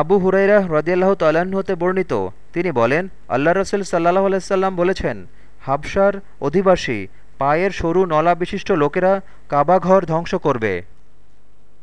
আবু হুরাইরা রদিয়াল্লাহ তাল্লাহ্ন হতে বর্ণিত। তিনি বলেন আল্লাহ রসুল সাল্লাহ আলাইসাল্লাম বলেছেন হাবসার অধিবাসী পায়ের সরু নলা বিশিষ্ট লোকেরা কাবাঘর ধ্বংস করবে।